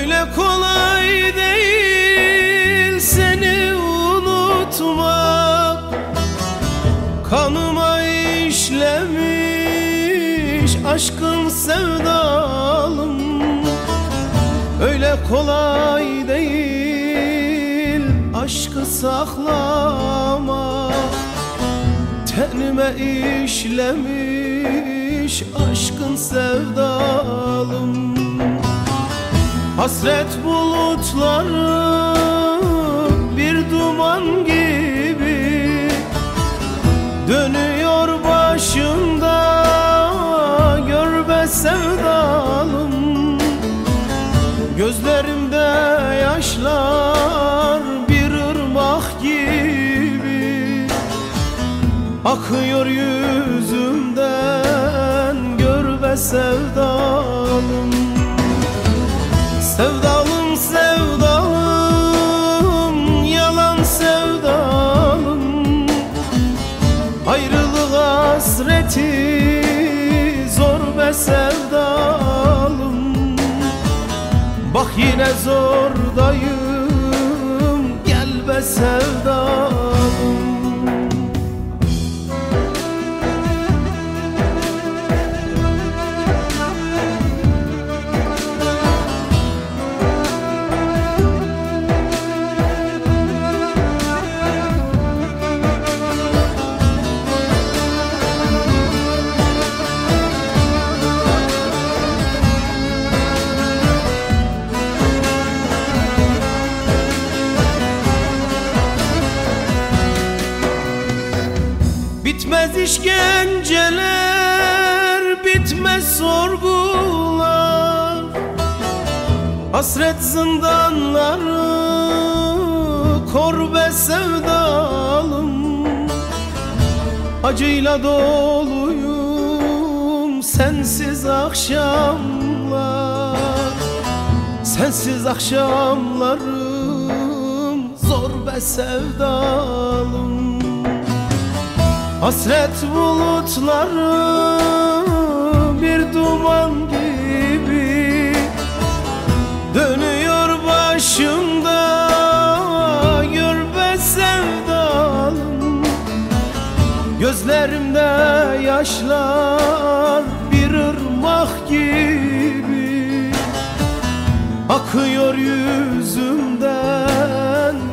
Öyle kolay değil seni unutmak. Kanıma işlemiş aşkın sevdalım. Öyle kolay değil aşkı saklama Tenime işlemiş aşkın sevdalım Hasret bulutları bir duman gibi Dönüyor başımda. Gör be sevdalım Gözlerimde yaşlar bir ırmak gibi. Akıyor yüzümden gör be sevdalım Sevdalım sevdalım yalan sevdalım. Ayrılık hasreti zor be sevdalım. Bak yine zordayım gel be sevdalım Bitmez işkenceler, bitmez sorgular. Hasret zindanları kor be sevdalım. Acıyla doluyum sensiz akşamlar. Sensiz akşamlarım zor be sevdalım Hasret bulutları bir duman gibi Dönüyor başımda gör be sevdalım. Gözlerimde yaşlar bir ırmak gibi Akıyor yüzümden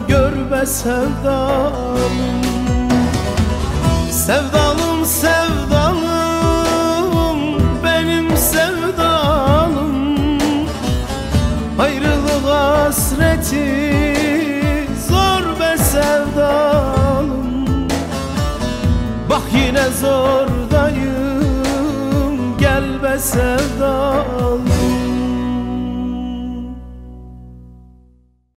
gör be sevdalım Sevdalım sevdalım benim sevdalım. Ayrılık hasreti zor be sevdalım. Bak yine zordayım